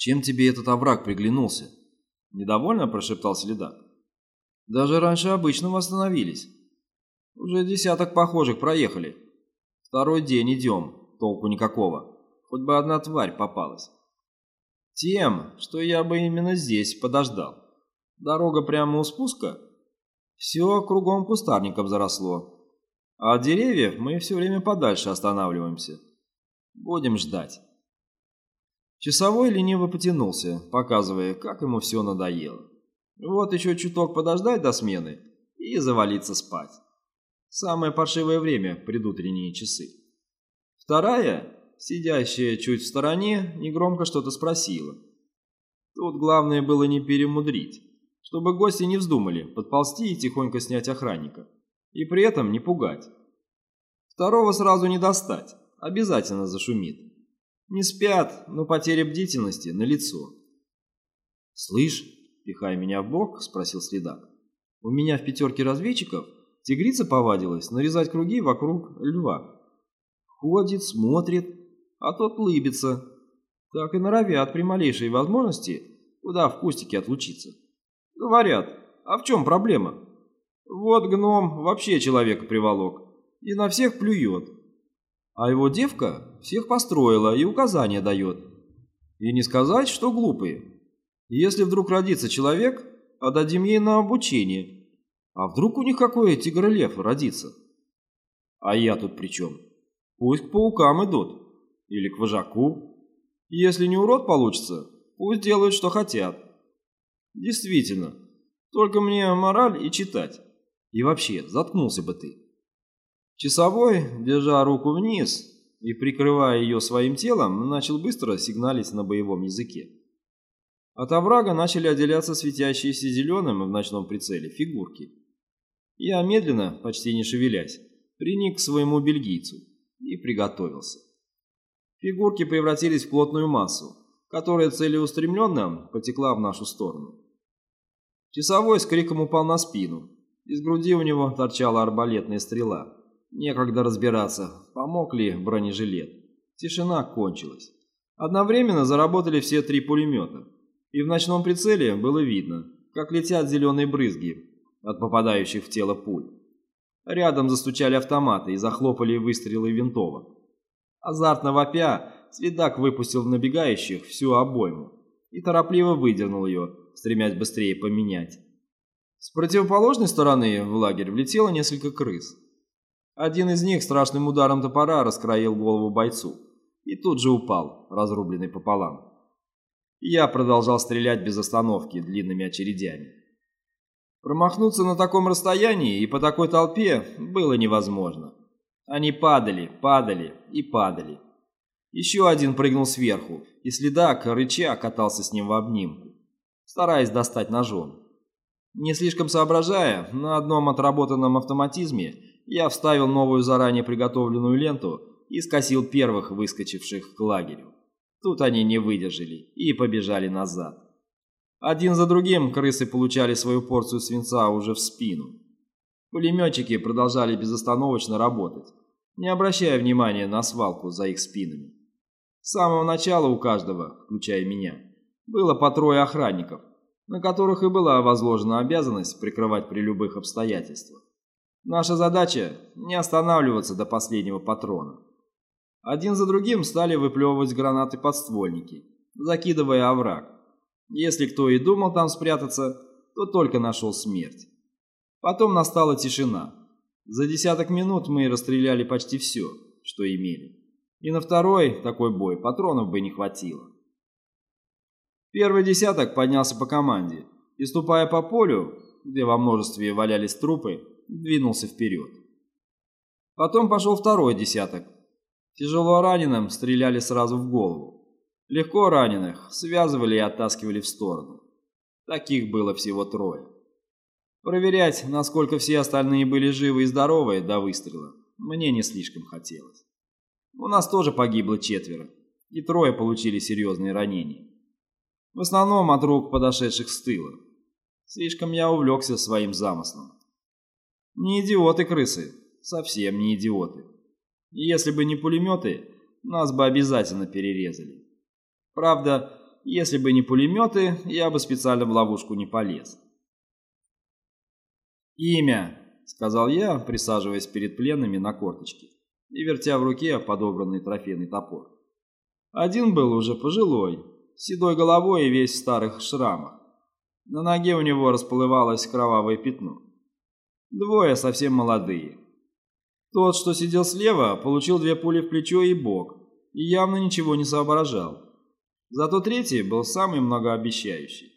«Чем тебе этот овраг приглянулся?» — недовольно прошептал Следак. «Даже раньше обычного остановились. Уже десяток похожих проехали. Второй день идем, толку никакого. Хоть бы одна тварь попалась. Тем, что я бы именно здесь подождал. Дорога прямо у спуска. Все кругом кустарником заросло. А от деревьев мы все время подальше останавливаемся. Будем ждать. Часовой лениво потянулся, показывая, как ему все надоело. Вот еще чуток подождать до смены и завалиться спать. Самое паршивое время – предутренние часы. Вторая, сидящая чуть в стороне, негромко что-то спросила. Тут главное было не перемудрить, чтобы гости не вздумали подползти и тихонько снять охранника. И при этом не пугать. Второго сразу не достать, обязательно зашумит. Не спят, но потеря бдительности на лицо. «Слышь», — пихая меня в бок, спросил следак, «у меня в пятерке разведчиков Тигрица повадилась нарезать круги вокруг льва. Ходит, смотрит, а тот лыбится. Так и норовят при малейшей возможности куда в кустике отлучиться. Говорят, а в чем проблема? Вот гном вообще человека приволок и на всех плюет. А его девка всех построила и указания дает. И не сказать, что глупые. Если вдруг родится человек, отдадим ей на обучение – а вдруг у них какой тигр-лев родится? А я тут при чем? Пусть к паукам идут. Или к вожаку. Если не урод получится, пусть делают, что хотят. Действительно, только мне мораль и читать. И вообще, заткнулся бы ты. Часовой, держа руку вниз и прикрывая ее своим телом, начал быстро сигналить на боевом языке. От оврага начали отделяться светящиеся зеленым в ночном прицеле фигурки. Я медленно, почти не шевелясь, приник к своему бельгийцу и приготовился. Фигурки превратились в плотную массу, которая целеустремленно потекла в нашу сторону. Часовой с криком упал на спину. Из груди у него торчала арбалетная стрела. Некогда разбираться, помог ли бронежилет. Тишина кончилась. Одновременно заработали все три пулемета. И в ночном прицеле было видно, как летят зеленые брызги, от попадающих в тело пуль. Рядом застучали автоматы и захлопали выстрелы винтовок. Азартно вопя, следак выпустил в набегающих всю обойму и торопливо выдернул ее, стремясь быстрее поменять. С противоположной стороны в лагерь влетело несколько крыс. Один из них страшным ударом топора раскроил голову бойцу и тут же упал, разрубленный пополам. Я продолжал стрелять без остановки длинными очередями. Промахнуться на таком расстоянии и по такой толпе было невозможно. Они падали, падали и падали. Еще один прыгнул сверху, и следак, рыча, катался с ним в обнимку, стараясь достать ножом. Не слишком соображая, на одном отработанном автоматизме я вставил новую заранее приготовленную ленту и скосил первых выскочивших к лагерю. Тут они не выдержали и побежали назад. Один за другим крысы получали свою порцию свинца уже в спину. Пулеметчики продолжали безостановочно работать, не обращая внимания на свалку за их спинами. С самого начала у каждого, включая меня, было по трое охранников, на которых и была возложена обязанность прикрывать при любых обстоятельствах. Наша задача – не останавливаться до последнего патрона. Один за другим стали выплевывать гранаты подствольники, закидывая овраг. Если кто и думал там спрятаться, то только нашел смерть. Потом настала тишина. За десяток минут мы расстреляли почти все, что имели. И на второй такой бой патронов бы не хватило. Первый десяток поднялся по команде и, ступая по полю, где во множестве валялись трупы, двинулся вперед. Потом пошел второй десяток. Тяжело раненым стреляли сразу в голову. Легко раненых связывали и оттаскивали в сторону. Таких было всего трое. Проверять, насколько все остальные были живы и здоровы до выстрела, мне не слишком хотелось. У нас тоже погибло четверо, и трое получили серьезные ранения. В основном от рук подошедших с тыла. Слишком я увлекся своим замыслом. Не идиоты крысы, совсем не идиоты. если бы не пулеметы, нас бы обязательно перерезали. Правда, если бы не пулеметы, я бы специально в ловушку не полез. «Имя», — сказал я, присаживаясь перед пленными на корточке и вертя в руке подобранный трофейный топор. Один был уже пожилой, с седой головой и весь в старых шрамах. На ноге у него расплывалось кровавое пятно. Двое совсем молодые. Тот, что сидел слева, получил две пули в плечо и бок, и явно ничего не соображал. Зато третий был самый многообещающий.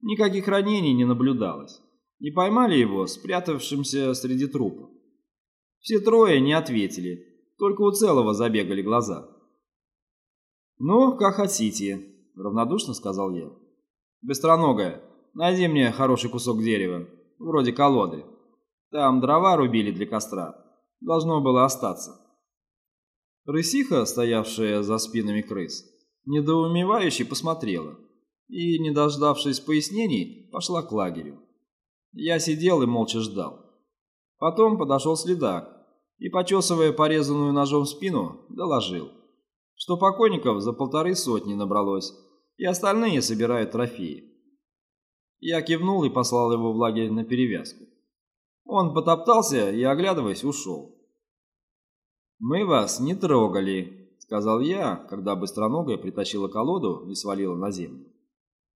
Никаких ранений не наблюдалось. Не поймали его, спрятавшимся среди трупов. Все трое не ответили, только у целого забегали глаза. «Ну, как хотите», — равнодушно сказал я. «Быстроногая, найди мне хороший кусок дерева, вроде колоды. Там дрова рубили для костра. Должно было остаться». Рысиха, стоявшая за спинами крыс, недоумевающе посмотрела и, не дождавшись пояснений, пошла к лагерю. Я сидел и молча ждал. Потом подошел следак и, почесывая порезанную ножом спину, доложил, что покойников за полторы сотни набралось, и остальные собирают трофеи. Я кивнул и послал его в лагерь на перевязку. Он потоптался и, оглядываясь, ушел. «Мы вас не трогали», — сказал я, когда быстроногая притащила колоду и свалила на землю.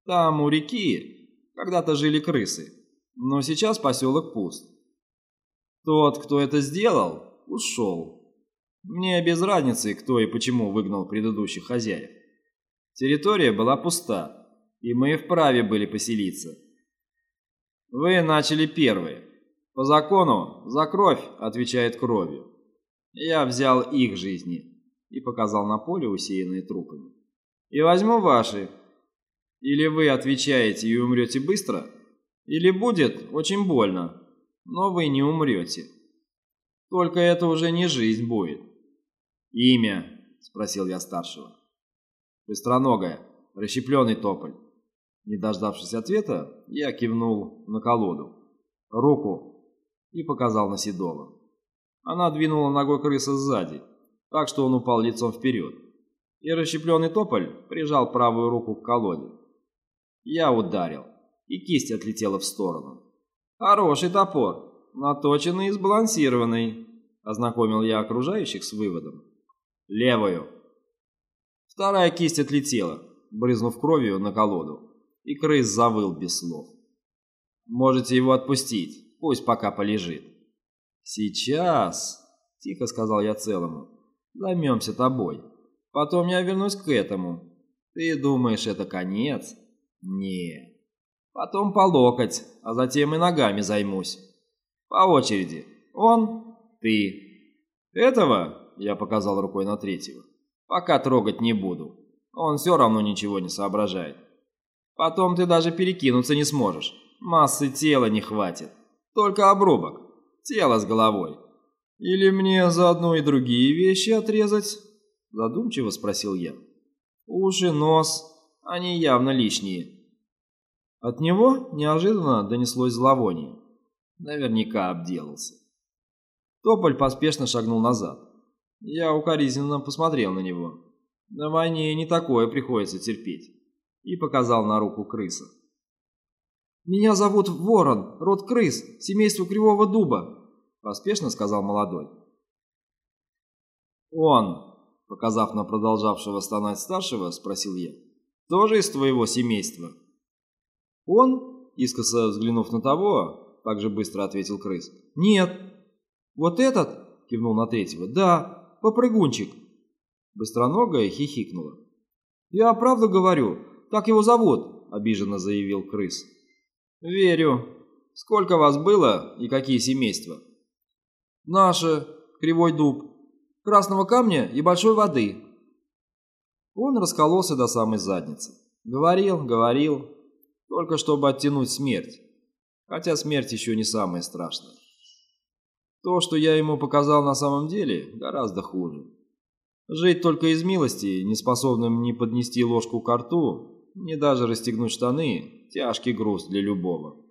«Там, у реки, когда-то жили крысы, но сейчас поселок пуст. Тот, кто это сделал, ушел. Мне без разницы, кто и почему выгнал предыдущих хозяев. Территория была пуста, и мы вправе были поселиться. Вы начали первые. По закону за кровь отвечает кровью. Я взял их жизни и показал на поле, усеянное трупами. И возьму ваши. Или вы отвечаете и умрете быстро, или будет очень больно, но вы не умрете. Только это уже не жизнь будет. «Имя?» – спросил я старшего. «Быстроногая, расщепленный тополь». Не дождавшись ответа, я кивнул на колоду. «Руку!» И показал на Седова. Она двинула ногой крыса сзади, так что он упал лицом вперед. И расщепленный тополь прижал правую руку к колоде. Я ударил и кисть отлетела в сторону. «Хороший топор, наточенный и сбалансированный», — ознакомил я окружающих с выводом. «Левую». Вторая кисть отлетела, брызнув кровью на колоду, и крыс завыл без слов. «Можете его отпустить, пусть пока полежит». «Сейчас», — тихо сказал я целому, — «займемся тобой. Потом я вернусь к этому. Ты думаешь, это конец?» «Нет». Потом по локоть, а затем и ногами займусь. По очереди. Он, ты. Этого, я показал рукой на третьего, пока трогать не буду. Он все равно ничего не соображает. Потом ты даже перекинуться не сможешь. Массы тела не хватит. Только обрубок. Тело с головой. Или мне заодно и другие вещи отрезать? Задумчиво спросил я. Уши, нос, они явно лишние. От него неожиданно донеслось зловоние. Наверняка обделался. Тополь поспешно шагнул назад. Я укоризненно посмотрел на него. На войне не такое приходится терпеть. И показал на руку крыса. «Меня зовут Ворон, род крыс, семейство Кривого Дуба», поспешно сказал молодой. «Он», показав на продолжавшего стонать старшего, спросил я, «тоже из твоего семейства?» «Он?» – искоса взглянув на того, также быстро ответил крыс. «Нет». «Вот этот?» – кивнул на третьего. «Да, попрыгунчик». Быстроногая хихикнула. «Я правду говорю, так его зовут», – обиженно заявил крыс. «Верю. Сколько вас было и какие семейства?» «Наше, Кривой Дуб, Красного Камня и Большой Воды». Он раскололся до самой задницы. Говорил, говорил, только чтобы оттянуть смерть. Хотя смерть еще не самое страшное. То, что я ему показал на самом деле, гораздо хуже. Жить только из милости, не способным ни поднести ложку к рту, ни даже расстегнуть штаны – тяжкий груз для любого.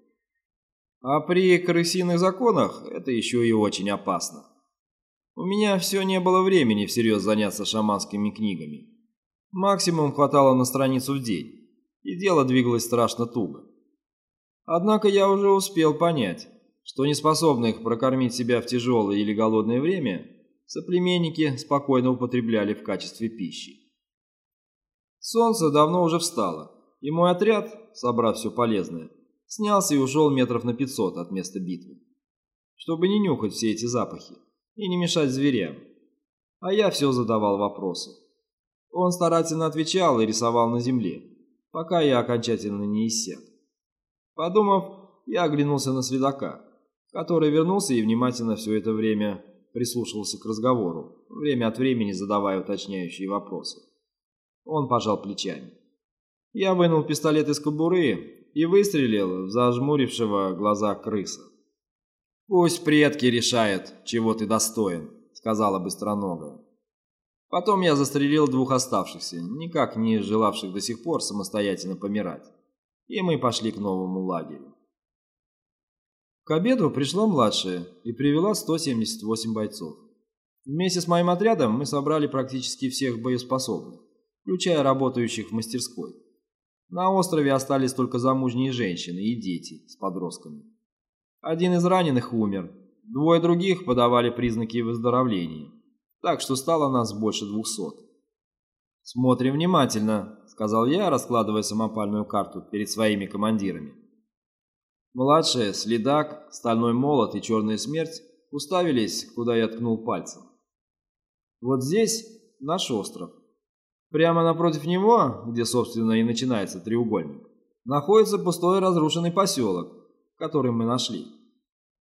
А при крысиных законах это еще и очень опасно. У меня все не было времени всерьез заняться шаманскими книгами. Максимум хватало на страницу в день, и дело двигалось страшно туго. Однако я уже успел понять, что неспособных прокормить себя в тяжелое или голодное время, соплеменники спокойно употребляли в качестве пищи. Солнце давно уже встало, и мой отряд, собрав все полезное, снялся и ушел метров на 500 от места битвы, чтобы не нюхать все эти запахи и не мешать зверям. А я все задавал вопросы. Он старательно отвечал и рисовал на земле, пока я окончательно не иссяк. Подумав, я оглянулся на следака, который вернулся и внимательно все это время прислушивался к разговору, время от времени задавая уточняющие вопросы. Он пожал плечами. Я вынул пистолет из кобуры и выстрелил в зажмурившего глаза крыса. «Пусть предки решают, чего ты достоин», — сказала быстроногая. Потом я застрелил двух оставшихся, никак не желавших до сих пор самостоятельно помирать. И мы пошли к новому лагерю. К обеду пришла младшая и привела 178 бойцов. Вместе с моим отрядом мы собрали практически всех боеспособных, включая работающих в мастерской. На острове остались только замужние женщины и дети с подростками. Один из раненых умер, двое других подавали признаки выздоровления так что стало нас больше двухсот. «Смотрим внимательно», — сказал я, раскладывая самопальную карту перед своими командирами. Младшие, следак, стальной молот и черная смерть уставились, куда я ткнул пальцем. Вот здесь наш остров. Прямо напротив него, где, собственно, и начинается треугольник, находится пустой разрушенный поселок, который мы нашли.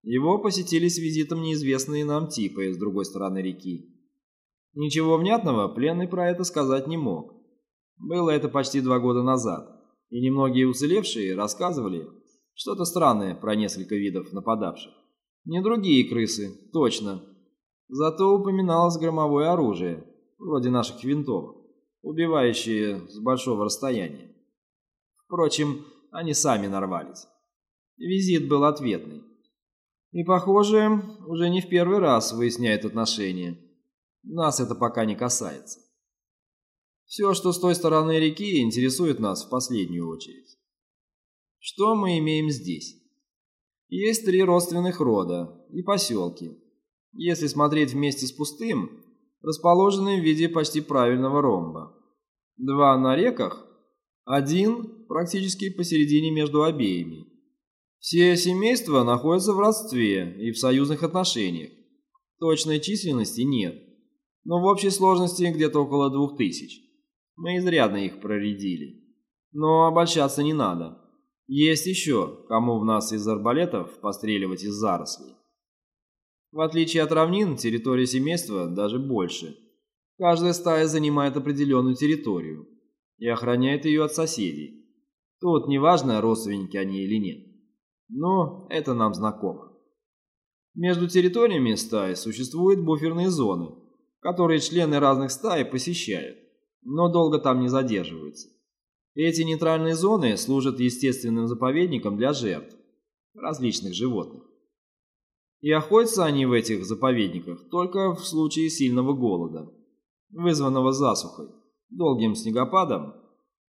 Его посетили с визитом неизвестные нам типы с другой стороны реки. Ничего внятного пленный про это сказать не мог. Было это почти два года назад, и немногие уцелевшие рассказывали что-то странное про несколько видов нападавших. Не другие крысы, точно. Зато упоминалось громовое оружие, вроде наших винтовок, убивающие с большого расстояния. Впрочем, они сами нарвались. Визит был ответный. И, похоже, уже не в первый раз выясняет отношения. Нас это пока не касается. Все, что с той стороны реки, интересует нас в последнюю очередь. Что мы имеем здесь? Есть три родственных рода и поселки. Если смотреть вместе с пустым, расположенные в виде почти правильного ромба. Два на реках, один практически посередине между обеими. Все семейства находятся в родстве и в союзных отношениях. Точной численности нет но в общей сложности где-то около двух тысяч. Мы изрядно их проредили. Но обольщаться не надо. Есть еще, кому в нас из арбалетов постреливать из зарослей. В отличие от равнин, территория семейства даже больше. Каждая стая занимает определенную территорию и охраняет ее от соседей. Тут неважно, родственники они или нет. Но это нам знакомо. Между территориями стаи существуют буферные зоны, которые члены разных стай посещают, но долго там не задерживаются. Эти нейтральные зоны служат естественным заповедником для жертв различных животных. И охотятся они в этих заповедниках только в случае сильного голода, вызванного засухой, долгим снегопадом,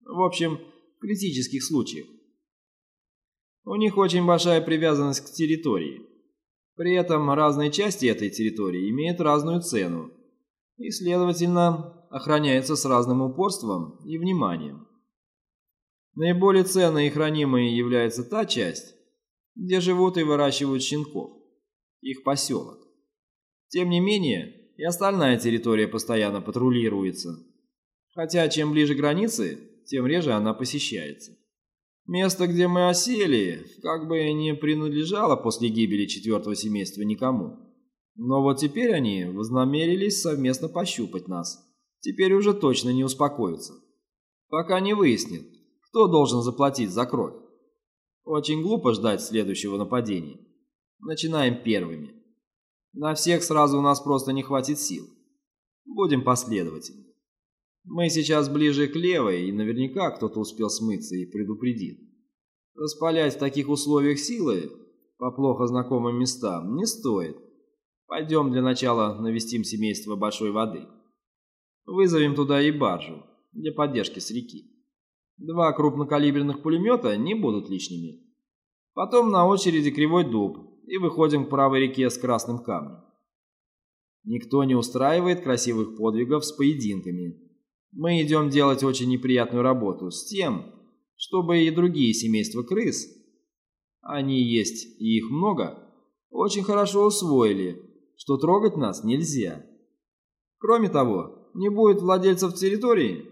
в общем, критических случаях. У них очень большая привязанность к территории. При этом разные части этой территории имеют разную цену и, следовательно, охраняется с разным упорством и вниманием. Наиболее ценной и хранимой является та часть, где живут и выращивают щенков, их поселок. Тем не менее, и остальная территория постоянно патрулируется, хотя чем ближе границы, тем реже она посещается. Место, где мы осели, как бы не принадлежало после гибели четвертого семейства никому. Но вот теперь они вознамерились совместно пощупать нас. Теперь уже точно не успокоятся. Пока не выяснят, кто должен заплатить за кровь. Очень глупо ждать следующего нападения. Начинаем первыми. На всех сразу у нас просто не хватит сил. Будем последовательны. Мы сейчас ближе к левой, и наверняка кто-то успел смыться и предупредит. Распалять в таких условиях силы по плохо знакомым местам не стоит. Пойдем для начала навестим семейство Большой Воды. Вызовем туда и баржу, для поддержки с реки. Два крупнокалиберных пулемета не будут лишними. Потом на очереди Кривой Дуб и выходим к правой реке с Красным Камнем. Никто не устраивает красивых подвигов с поединками. Мы идем делать очень неприятную работу с тем, чтобы и другие семейства крыс, они есть и их много, очень хорошо усвоили, что трогать нас нельзя. Кроме того, не будет владельцев территории,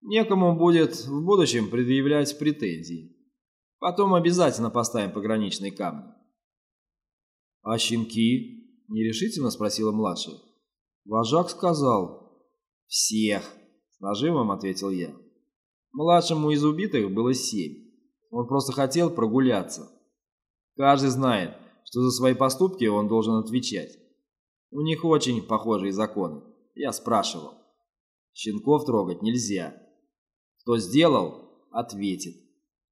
некому будет в будущем предъявлять претензии. Потом обязательно поставим пограничные камни. «А щенки?» – нерешительно спросила младшая. Вожак сказал. «Всех!» – с нажимом ответил я. Младшему из убитых было семь. Он просто хотел прогуляться. Каждый знает, что за свои поступки он должен отвечать. У них очень похожие законы. Я спрашивал. Щенков трогать нельзя. Кто сделал, ответит.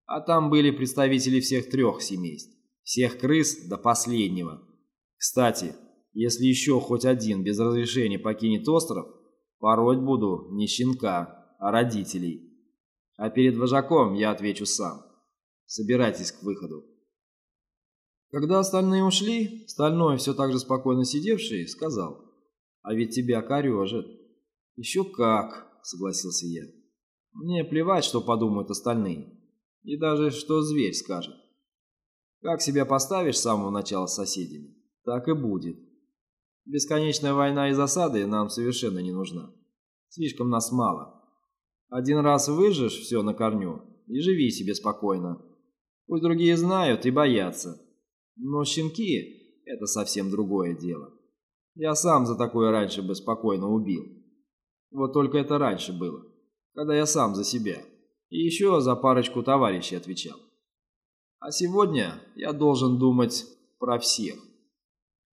А там были представители всех трех семейств. Всех крыс до последнего. Кстати, если еще хоть один без разрешения покинет остров, пороть буду не щенка, а родителей. А перед вожаком я отвечу сам. Собирайтесь к выходу. Когда остальные ушли, Стальной, все так же спокойно сидевший, сказал, «А ведь тебя корежит». «Еще как», — согласился я. «Мне плевать, что подумают остальные, и даже что зверь скажет. Как себя поставишь с самого начала с соседями, так и будет. Бесконечная война и засады нам совершенно не нужна. Слишком нас мало. Один раз выжжешь все на корню и живи себе спокойно. Пусть другие знают и боятся». Но щенки — это совсем другое дело. Я сам за такое раньше бы спокойно убил. Вот только это раньше было, когда я сам за себя. И еще за парочку товарищей отвечал. А сегодня я должен думать про всех.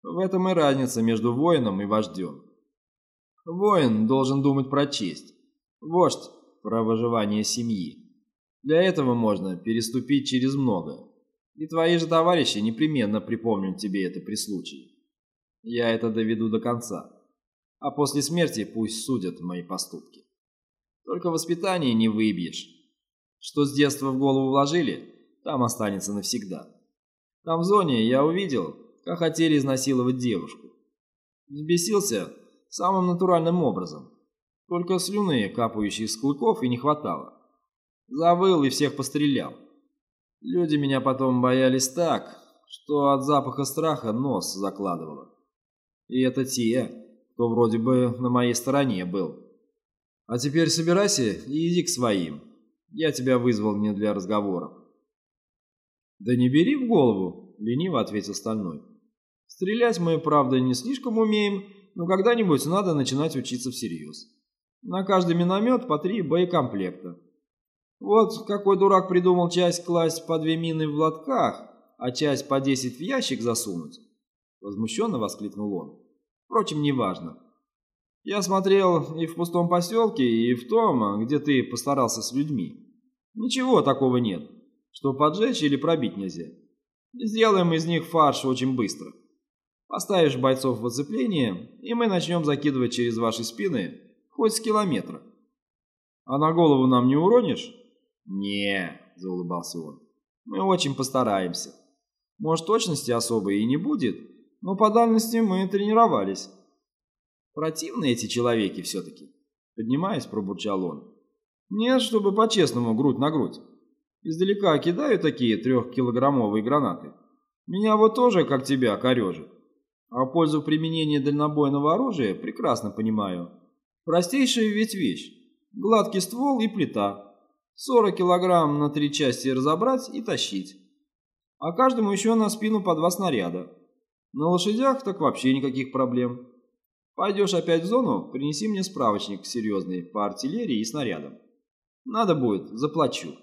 В этом и разница между воином и вождем. Воин должен думать про честь, вождь – про выживание семьи. Для этого можно переступить через многое. И твои же товарищи непременно припомнят тебе это при случае. Я это доведу до конца. А после смерти пусть судят мои поступки. Только воспитание не выбьешь. Что с детства в голову вложили, там останется навсегда. Там в зоне я увидел, как хотели изнасиловать девушку. Взбесился самым натуральным образом. Только слюны, капающие с клыков, и не хватало. Завыл и всех пострелял. Люди меня потом боялись так, что от запаха страха нос закладывало. И это те, кто вроде бы на моей стороне был. А теперь собирайся и иди к своим. Я тебя вызвал не для разговоров. Да не бери в голову, лениво ответил Стальной. Стрелять мы, правда, не слишком умеем, но когда-нибудь надо начинать учиться всерьез. На каждый миномет по три боекомплекта. Вот какой дурак придумал часть класть по две мины в лотках, а часть по десять в ящик засунуть. Возмущенно воскликнул он. Впрочем, неважно. Я смотрел и в пустом поселке, и в том, где ты постарался с людьми. Ничего такого нет, что поджечь или пробить нельзя. Сделаем из них фарш очень быстро. Поставишь бойцов в оцепление, и мы начнем закидывать через ваши спины хоть с километра. А на голову нам не уронишь? не заулыбался он. «Мы очень постараемся. Может, точности особой и не будет, но по дальности мы тренировались». «Противные эти человеки все-таки», — поднимаясь, пробурчал он. «Нет, чтобы по-честному грудь на грудь. Издалека кидаю такие трехкилограммовые гранаты. Меня вот тоже, как тебя, корежит. А пользу применения дальнобойного оружия прекрасно понимаю. Простейшая ведь вещь. Гладкий ствол и плита. 40 килограмм на три части разобрать и тащить. А каждому еще на спину по два снаряда. На лошадях так вообще никаких проблем. Пойдешь опять в зону, принеси мне справочник серьезный по артиллерии и снарядам. Надо будет, заплачу.